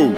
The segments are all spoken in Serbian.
Show!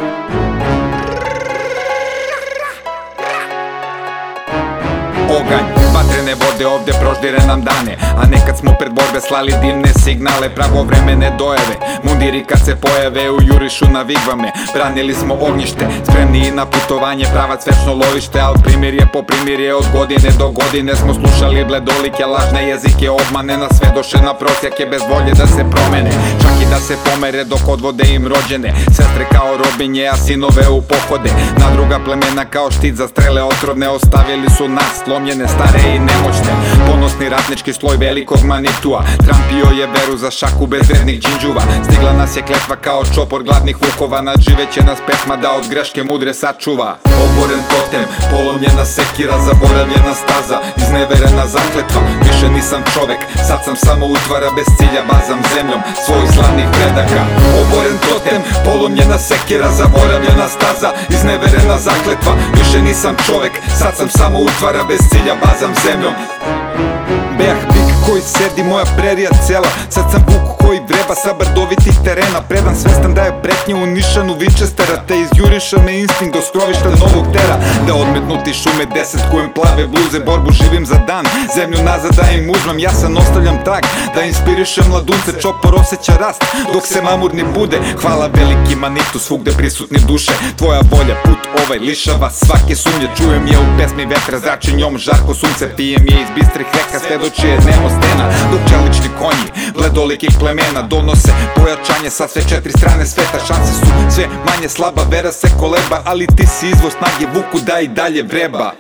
Organic. Vatrene vode ovde proždire nam dane A nekad smo pred borbe slali dimne signale Pravovremene dojave, mundiri kad se pojave U jurišu na vigvame, branili smo ognjište Spremni na putovanje, pravac večno lovište Al primjer je po primjer je od godine do godine. Smo slušali bledolike, lažne jezike, obmane Na sve doše na prosjake, bez volje da se promene. Čak i da se pomere dok odvode im rođene. Sestre kao robinje, a sinove u pohode. Na druga plemena kao štit za strele otrovne Ostavili su nas, slomljene, stare i nemoćne. Ponosni ratnički sloj velikog manitua Trampio je veru za šaku bezvrednih džinđuva. Stigla nas je kletva kao čopor gladnih vukova. Nadživeće nas pesma da od greške mudre sačuva. Oboren totem, polomljena sekira Zaboravljena staza, izneverena zakletva Više nisam čovek, sad sam samo utvara bez cilja Bazam zemljom svojih slavnih predaka. Oboren totem, polomljena sekira Zaboravljena staza, izneverena zakletva Više nisam čovek, sad sam samo utvara bez cilja Bazam zemljom Berg. Koji sedi moja prerija cela. Sad sam vuk koji vreba sa brdovitih terena. Predan svestan da je pretnje u nišanu Winchestera Te izjuriša me instinkt do skrovišta novog tera. Da odmetnuti šume desetkujem plave bluze Borbu živim za dan, zemlju nazad da im uzmem Jasan ostavljam trag, da inspirišem mladunce Čopor osjeća rast, dok se mamurni bude Hvala veliki manitu, svugde prisutni duše. Tvoja volja, put ovaj lišava svake sumnje. Čujem je u pesmi vetra, zrači njom žarko sunce Pijem je iz bistrih reka, svedoči je nemo stena. Dok čelični konji, bledolikih plemena Donose pojačanje sa sve četiri strane sveta. Šanse su sve manje slaba, vera se koleba Ali ti si izvor snage, vuku da i dalje vreba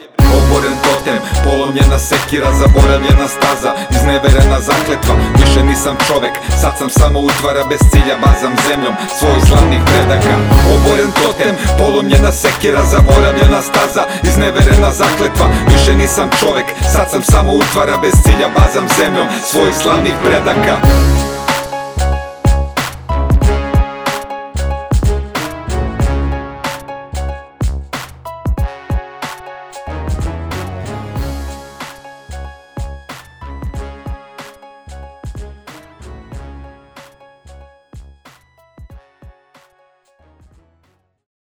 Oboren totem, polomljena sekira, zaboravljena staza. Izneverena zakletva, više nisam čovek. Sad sam samo utvara bez cilja, bazam zemljom svojih slavnih predaka. Oboren totem, polomljena sekira, zaboravljena staza. Izneverena zakletva, više nisam čovek. Sad sam samo utvara bez cilja, bazam zemljom svojih slavnih predaka